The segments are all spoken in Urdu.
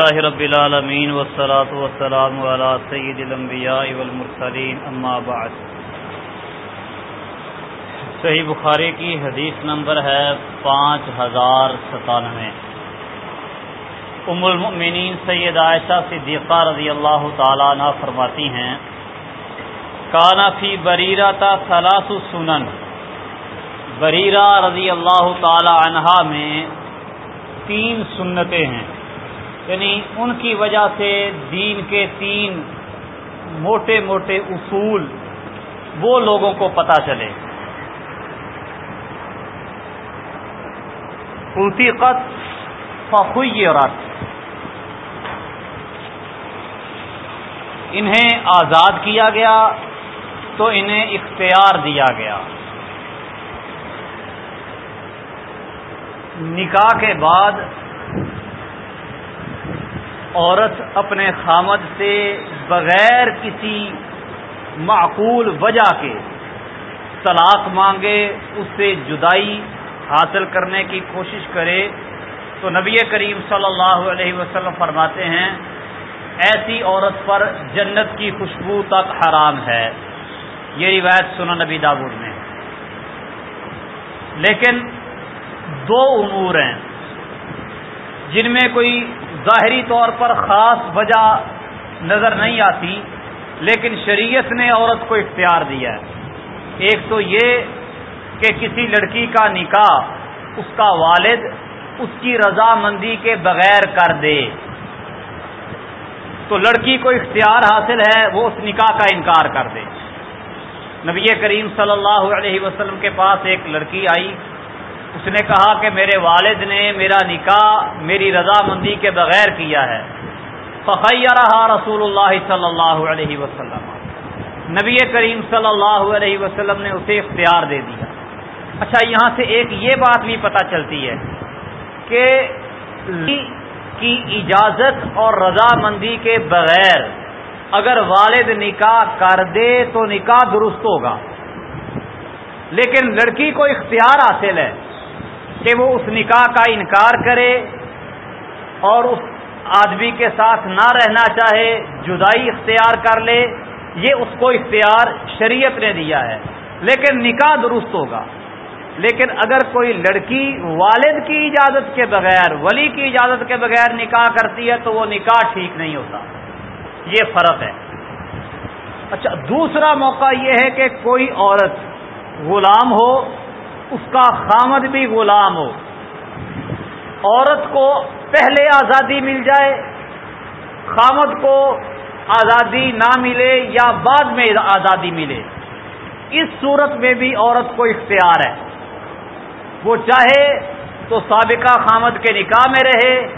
اللہ رب العالمین والصلاة والسلام على سید الانبیاء والمرسلین اما بعد. صحیح بخاری کی حدیث نمبر ہے پانچ ہزار ستانوے. ام المؤمنین سید عائشہ صدیقہ رضی اللہ تعالیٰ عنہ فرماتی ہیں کانا فی بریرہ تا ثلاث سنن. بریرہ رضی اللہ تعالی عنہا میں تین سنتیں ہیں۔ یعنی ان کی وجہ سے دین کے تین موٹے موٹے اصول وہ لوگوں کو پتہ چلے۔ اتیقت فخیرت۔ انہیں آزاد کیا گیا تو انہیں اختیار دیا گیا۔ نکاح کے بعد عورت اپنے خامد سے بغیر کسی معقول وجہ کے طلاق مانگے، اس سے جدائی حاصل کرنے کی کوشش کرے، تو نبی کریم صلی اللہ علیہ وسلم فرماتے ہیں، ایسی عورت پر جنت کی خوشبو تک حرام ہے۔ یہ روایت سنا نبی دابود میں۔ لیکن دو امور ہیں جن میں کوئی ظاہری طور پر خاص وجہ نظر نہیں آتی، لیکن شریعت نے عورت کو اختیار دیا ہے۔ ایک تو یہ کہ کسی لڑکی کا نکاح اس کا والد اس کی رضامندی کے بغیر کر دے۔ تو لڑکی کو اختیار حاصل ہے، وہ اس نکاح کا انکار کر دے۔ نبی کریم صلی اللہ علیہ وسلم کے پاس ایک لڑکی آئی۔ اس نے کہا کہ میرے والد نے میرا نکاح میری رضامندی کے بغیر کیا ہے۔ فخیہ رہا رسول اللہ صلی اللہ علیہ وسلم۔ نبی کریم صلی اللہ علیہ وسلم نے اسے اختیار دے دیا۔ اچھا یہاں سے ایک یہ بات بھی پتہ چلتی ہے کہ کی اجازت اور رضامندی کے بغیر اگر والد نکاح کر دے تو نکاح درست ہوگا۔ لیکن لڑکی کو اختیار حاصل ہے۔ کہ وہ اس نکاح کا انکار کرے اور اس آدمی کے ساتھ نہ رہنا چاہے، جدائی اختیار کر لے، یہ اس کو اختیار شریعت نے دیا ہے۔ لیکن نکاح درست ہوگا۔ لیکن اگر کوئی لڑکی والد کی اجازت کے بغیر، ولی کی اجازت کے بغیر نکاح کرتی ہے تو وہ نکاح ٹھیک نہیں ہوتا۔ یہ فرق ہے۔ اچھا دوسرا موقع یہ ہے کہ کوئی عورت غلام ہو اس کا خامد بھی غلام ہو۔ عورت کو پہلے آزادی مل جائے، خامد کو آزادی نہ ملے یا بعد میں آزادی ملے۔ اس صورت میں بھی عورت کو اختیار ہے۔ وہ چاہے تو سابقہ خامد کے نکاح میں رہے،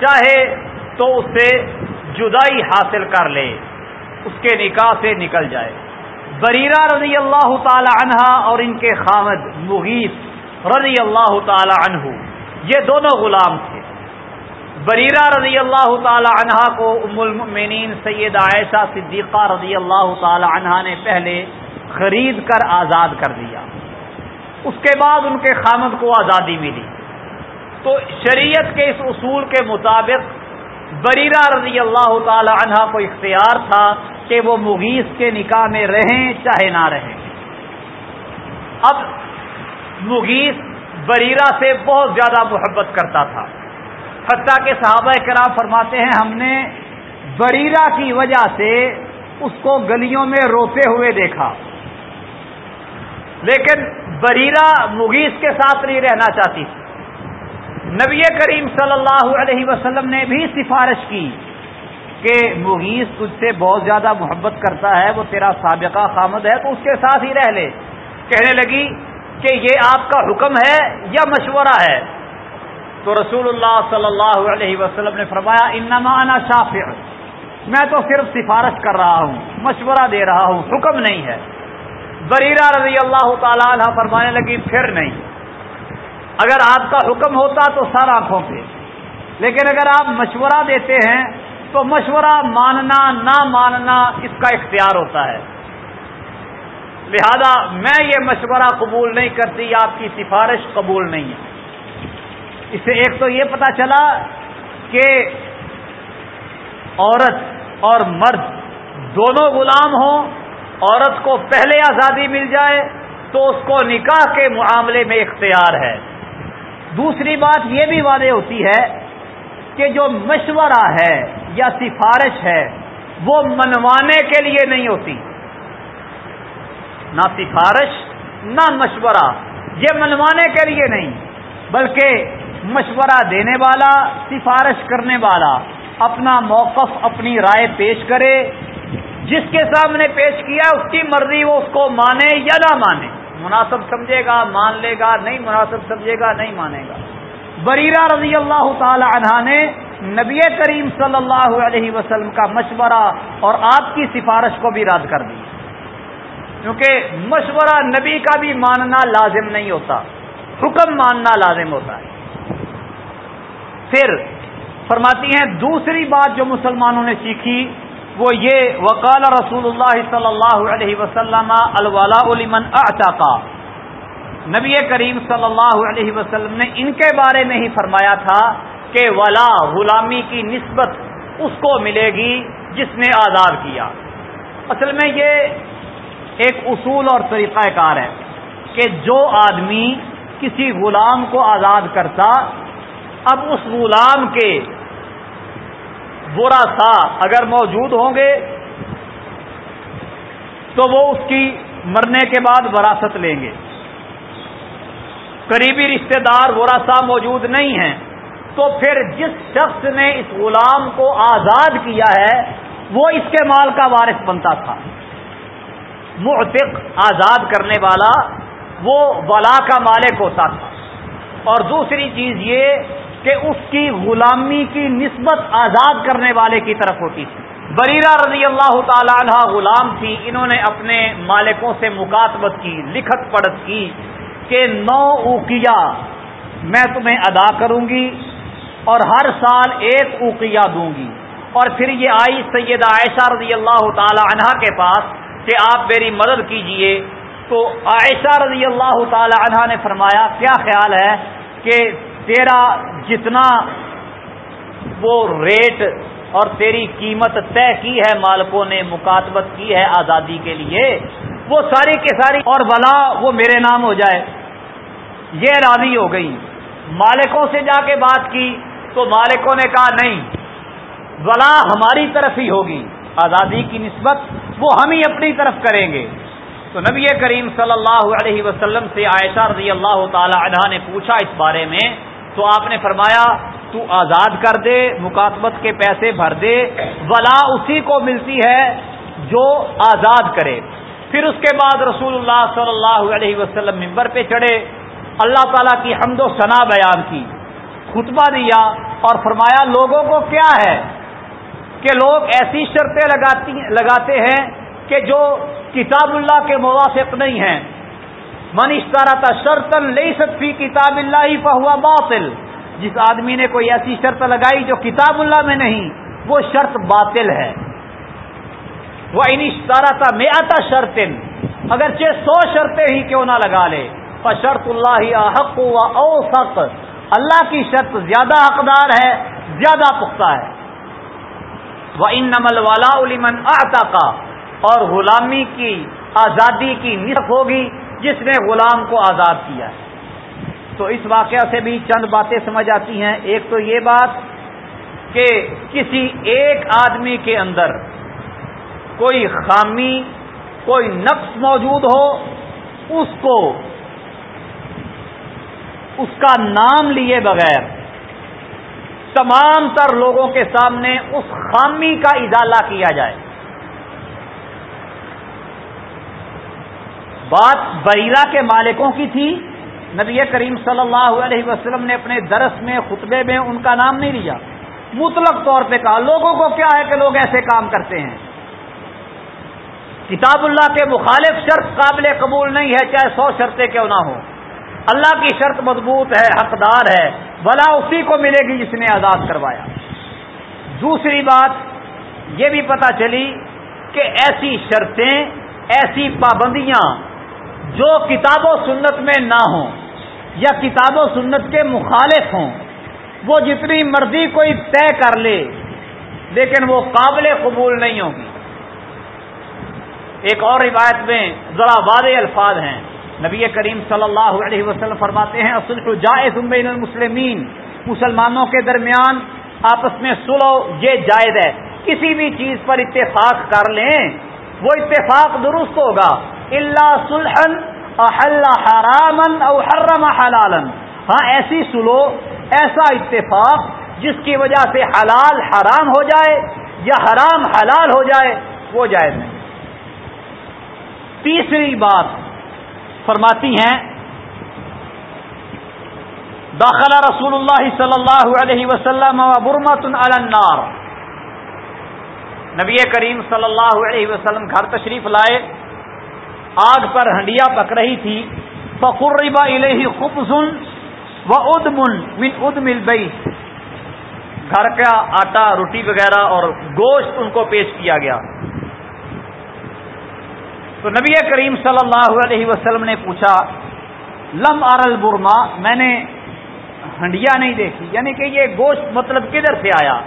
چاہے تو اس سے جدائی حاصل کر لے، اس کے نکاح سے نکل جائے۔ بریرہ رضی اللہ تعالی عنہ اور ان کے خامد مغیث رضی اللہ تعالی عنہ، یہ دونوں غلام تھے۔ بریرہ رضی اللہ تعالی عنہ کو ام المؤمنین سید عائشہ صدیقہ رضی اللہ تعالی عنہ نے پہلے خرید کر آزاد کر دیا۔ اس کے بعد ان کے خامد کو آزادی ملی۔ تو شریعت کے اس اصول کے مطابق بریرہ رضی اللہ تعالی عنہ کو اختیار تھا کہ وہ مغیث کے نکاح میں رہیں چاہے نہ رہیں۔ اب مغیث بریرہ سے بہت زیادہ محبت کرتا تھا۔ حتیٰ کہ صحابہ کرام فرماتے ہیں، ہم نے بریرہ کی وجہ سے اس کو گلیوں میں روتے ہوئے دیکھا۔ لیکن بریرہ مغیث کے ساتھ نہیں رہنا چاہتی۔ نبی کریم صلی اللہ علیہ وسلم نے بھی سفارش کی۔ کہ مغیث تجھ سے بہت زیادہ محبت کرتا ہے، وہ تیرا سابقہ خامد ہے، تو اس کے ساتھ ہی رہ لے۔ کہنے لگی کہ یہ آپ کا حکم ہے یا مشورہ ہے؟ تو رسول اللہ صلی اللہ علیہ وسلم نے فرمایا، انما انا شافع۔ میں تو صرف سفارش کر رہا ہوں، مشورہ دے رہا ہوں، حکم نہیں ہے۔ بریرہ رضی اللہ تعالی عنہ فرمانے لگی، پھر نہیں۔ اگر آپ کا حکم ہوتا تو سر آنکھوں پہ۔ لیکن اگر آپ مشورہ دیتے ہیں تو مشورہ ماننا، نہ ماننا اس کا اختیار ہوتا ہے۔ لہذا میں یہ مشورہ قبول نہیں کرتی، آپ کی سفارش قبول نہیں ہے۔ اس سے ایک تو یہ پتا چلا کہ عورت اور مرد دونوں غلام ہوں، عورت کو پہلے آزادی مل جائے تو اس کو نکاح کے معاملے میں اختیار ہے۔ دوسری بات یہ بھی واضح ہوتی ہے کہ جو مشورہ ہے یا سفارش ہے، وہ منوانے کے لیے نہیں ہوتی۔ نہ سفارش، نہ مشورہ، یہ منوانے کے لیے نہیں، بلکہ مشورہ دینے والا، سفارش کرنے والا اپنا موقف، اپنی رائے پیش کرے۔ جس کے سامنے پیش کیا، اس کی مرضی وہ اس کو مانے یا نہ مانے۔ مناسب سمجھے گا، مان لے گا، نہیں مناسب سمجھے گا، نہیں مانے گا۔ بریرہ رضی اللہ تعالی عنہ نے نبی کریم صلی اللہ علیہ وسلم کا مشورہ اور آپ کی سفارش کو بھی رد کر دی۔ کیونکہ مشورہ نبی کا بھی ماننا لازم نہیں ہوتا، حکم ماننا لازم ہوتا ہے۔ پھر فرماتی ہیں، دوسری بات جو مسلمانوں نے سیکھی، وہ یہ وکال رسول اللہ صلی اللہ علیہ وسلم الولا علمن اعتاقا نبی کریم صلی اللہ علیہ وسلم نے ان کے بارے میں ہی فرمایا تھا کہ ولا غلامی کی نسبت اس کو ملے گی جس نے آزاد کیا۔ اصل میں یہ ایک اصول اور طریقہ کار ہے کہ جو آدمی کسی غلام کو آزاد کرتا، اب اس غلام کے برا سا اگر موجود ہوں گے تو وہ اس کی مرنے کے بعد وراثت لیں گے۔ قریبی رشتہ دار برا موجود نہیں ہیں۔ تو پھر جس شخص نے اس غلام کو آزاد کیا ہے، وہ اس کے مال کا وارث بنتا تھا۔ معتق، آزاد کرنے والا، وہ ولا کا مالک ہوتا تھا۔ اور دوسری چیز یہ کہ اس کی غلامی کی نسبت آزاد کرنے والے کی طرف ہوتی تھی۔ بریرہ رضی اللہ تعالی عنہ غلام تھی، انہوں نے اپنے مالکوں سے مکاتبت کی، لکھت پڑھت کی۔ کہ نو اوکیا میں تمہیں ادا کروں گی اور ہر سال ایک اوقیہ دوں گی۔ اور پھر یہ آئی سیدہ عائشہ رضی اللہ تعالی عنہ کے پاس کہ آپ میری مدد کیجیے۔ تو عائشہ رضی اللہ تعالی عنہ نے فرمایا، کیا خیال ہے کہ تیرا جتنا وہ ریٹ اور تیری قیمت طے کی ہے، مالکوں نے مکاتبت کی ہے آزادی کے لیے، وہ ساری کے ساری اور بلا وہ میرے نام ہو جائے۔ یہ راضی ہو گئی مالکوں سے جا کے بات کی تو مالکوں نے کہا نہیں، ولا ہماری طرف ہی ہوگی۔ آزادی کی نسبت وہ ہم ہی اپنی طرف کریں گے۔ تو نبی کریم صلی اللہ علیہ وسلم سے عائشہ رضی اللہ تعالی عنہ نے پوچھا اس بارے میں، تو آپ نے فرمایا، تو آزاد کر دے، مکاتبت کے پیسے بھر دے، ولا اسی کو ملتی ہے جو آزاد کرے۔ پھر اس کے بعد رسول اللہ صلی اللہ علیہ وسلم ممبر پہ چڑھے۔ اللہ تعالیٰ کی حمد و ثنا بیان کی خطبہ دیا اور فرمایا لوگوں کو کیا ہے کہ لوگ ایسی شرطیں لگاتے ہیں کہ جو کتاب اللہ کے موافق نہیں ہیں۔ من اشتارا تھا شرطن لے سکتی کتاب اللہ ہی پہوا باطل۔ جس آدمی نے کوئی ایسی شرط لگائی جو کتاب اللہ میں نہیں، وہ شرط باطل ہے۔ وہ ان اشتارا تھا میں آتا شرطن اگرچہ سو شرطیں ہی کیوں نہ لگا لے۔ شرط اللہ حق و اوسط اللہ کی شرط زیادہ حقدار ہے، زیادہ پختہ ہے۔ وہ ان نمل والا علمن آتا کا اور غلامی کی آزادی کی نصف ہوگی، جس نے غلام کو آزاد کیا ہے۔ تو اس واقعہ سے بھی چند باتیں سمجھ آتی ہیں۔ ایک تو یہ بات کہ کسی ایک آدمی کے اندر کوئی خامی، کوئی نقص موجود ہو، اس کو اس کا نام لیے بغیر تمام تر لوگوں کے سامنے اس خامی کا ازالہ کیا جائے۔ بات بیرا کے مالکوں کی تھی۔ نبی کریم صلی اللہ علیہ وسلم نے اپنے درس میں، خطبے میں ان کا نام نہیں لیا۔ مطلق طور پہ کہا، لوگوں کو کیا ہے کہ لوگ ایسے کام کرتے ہیں؟ کتاب اللہ کے مخالف شرط قابل قبول نہیں ہے، چاہے سو شرطیں کیوں نہ ہوں۔ اللہ کی شرط مضبوط ہے، حقدار ہے، بلا اسی کو ملے گی جس نے آزاد کروایا۔ دوسری بات، یہ بھی پتا چلی کہ ایسی شرطیں، ایسی پابندیاں جو کتاب و سنت میں نہ ہوں یا کتاب و سنت کے مخالف ہوں، وہ جتنی مرضی کوئی طے کر لے، لیکن وہ قابل قبول نہیں ہوگی ایک اور روایت میں ذرا واضح الفاظ ہیں۔ نبی کریم صلی اللہ علیہ وسلم فرماتے ہیں اصل جائز بین المسلمین. مسلمانوں کے درمیان آپس میں سلو یہ جائز ہے۔ کسی بھی چیز پر اتفاق کر لیں، وہ اتفاق درست ہوگا۔ اللہ سلحن حرامن او حرم حلالن ہاں ایسی سلو ایسا اتفاق جس کی وجہ سے حلال حرام ہو جائے یا حرام حلال ہو جائے، وہ جائز نہیں۔ تیسری بات فرماتی ہیں داخلہ رسول اللہ صلی اللہ علیہ وسلم برمت النار۔ نبی کریم صلی اللہ علیہ وسلم گھر تشریف لائے، آگ پر ہنڈیا پک رہی تھی۔ فقربا الہ خبزن و ادمن من ادم البئی گھر کا آٹا، روٹی وغیرہ اور گوشت ان کو پیش کیا گیا۔ تو نبی کریم صلی اللہ علیہ وسلم نے پوچھا، لم ارل برما میں نے ہنڈیا نہیں دیکھی یعنی کہ یہ گوشت مطلب کدھر سے آیا؟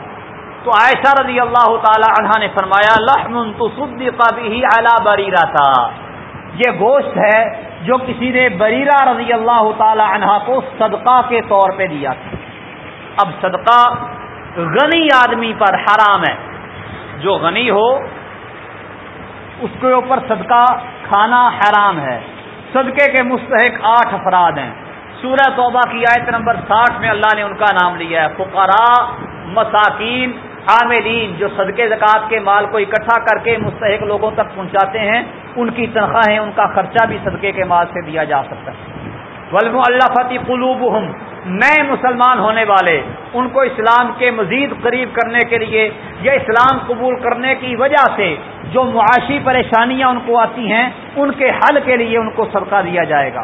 تو عائشہ رضی اللہ تعالی عنہ نے فرمایا، لحم تو بھی اعلی بریرا تھا یہ گوشت ہے جو کسی نے بریرا رضی اللہ تعالی عنہ کو صدقہ کے طور پہ دیا تھا۔ اب صدقہ غنی آدمی پر حرام ہے۔ جو غنی ہو اس کے اوپر صدقہ کھانا حرام ہے۔ صدقے کے مستحق آٹھ افراد ہیں۔ سورہ توبہ کی آیت نمبر ساٹھ میں اللہ نے ان کا نام لیا ہے۔ فقراء، مساکین، عاملین، جو صدقے، زکوٰۃ کے مال کو اکٹھا کر کے مستحق لوگوں تک پہنچاتے ہیں، ان کی تنخواہیں، ان کا خرچہ بھی صدقے کے مال سے دیا جا سکتا ہے۔ ولم اللہ فتح قلوب نئے مسلمان ہونے والے، ان کو اسلام کے مزید قریب کرنے کے لیے یا اسلام قبول کرنے کی وجہ سے جو معاشی پریشانیاں ان کو آتی ہیں، ان کے حل کے لیے ان کو صدقہ دیا جائے گا۔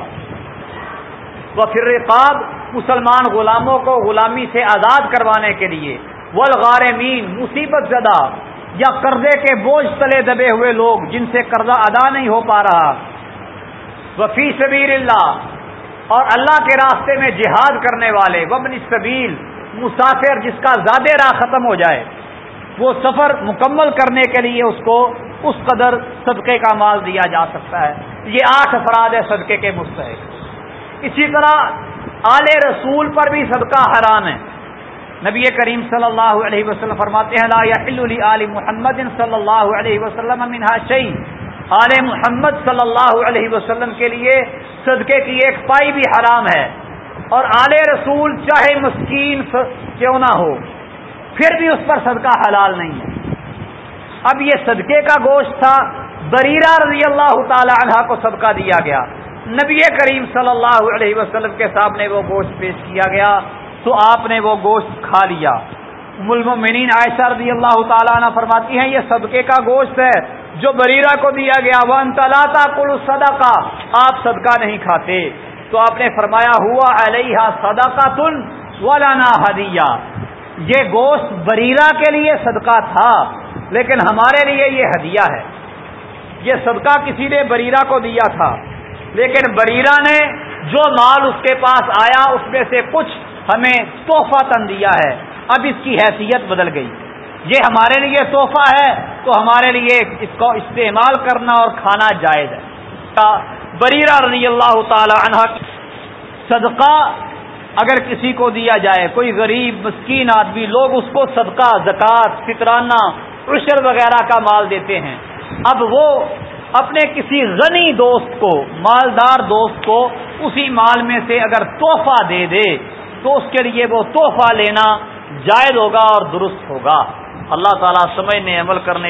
وہ پھر مسلمان غلاموں کو غلامی سے آزاد کروانے کے لیے۔ ولغارمین مصیبت زدہ یا قرضے کے بوجھ تلے دبے ہوئے لوگ جن سے قرضہ ادا نہیں ہو پا رہا۔ وفی سبیر اللہ اور اللہ کے راستے میں جہاد کرنے والے وبن سبیل مسافر جس کا زیادہ راہ ختم ہو جائے، وہ سفر مکمل کرنے کے لیے اس کو اس قدر صدقے کا مال دیا جا سکتا ہے۔ یہ آٹھ افراد ہے صدقے کے مستحق۔ اسی طرح آل رسول پر بھی صدقہ حرام ہے۔ نبی کریم صلی اللہ علیہ وسلم فرماتے ہیں، لا آل محمد صلی اللہ علیہ وسلم منہا شعی آل محمد صلی اللہ علیہ وسلم کے لیے صدقے کی ایک پائی بھی حرام ہے اور آل رسول چاہے مسکین کیوں نہ ہو، پھر بھی اس پر صدقہ حلال نہیں ہے۔ اب یہ صدقے کا گوشت تھا، بریرہ رضی اللہ تعالی عنہ کو صدقہ دیا گیا۔ نبی کریم صلی اللہ علیہ وسلم کے سامنے وہ گوشت پیش کیا گیا، تو آپ نے وہ گوشت کھا لیا۔ ملمنین عائشہ رضی اللہ تعالیٰ عنہ فرماتی ہیں، یہ صدقے کا گوشت ہے۔ جو بریرہ کو دیا گیا وہ انتلاتا کل صدقہ آپ صدقہ نہیں کھاتے۔ تو آپ نے فرمایا، ہوا علیہ صدقہ تن ولانا ہدیہ۔ یہ گوشت بریرہ کے لیے صدقہ تھا، لیکن ہمارے لیے یہ ہدیہ ہے۔ یہ صدقہ کسی نے بریرہ کو دیا تھا، لیکن بریرا نے جو مال اس کے پاس آیا، اس میں سے کچھ ہمیں تحفہ تن دیا ہے۔ اب اس کی حیثیت بدل گئی۔ یہ ہمارے لیے تحفہ ہے تو ہمارے لیے اس کو استعمال کرنا اور کھانا جائز ہے۔ بریرا رضی اللہ تعالی عنہ صدقہ اگر کسی کو دیا جائے، کوئی غریب، مسکین آدمی لوگ اس کو صدقہ، زکوٰۃ، فطرانہ، عشر وغیرہ کا مال دیتے ہیں۔ اب وہ اپنے کسی غنی دوست کو، مالدار دوست کو اسی مال میں سے اگر تحفہ دے دے، تو اس کے لیے وہ تحفہ لینا جائز ہوگا اور درست ہوگا۔ اللہ تعالیٰ سمجھنے عمل کرنے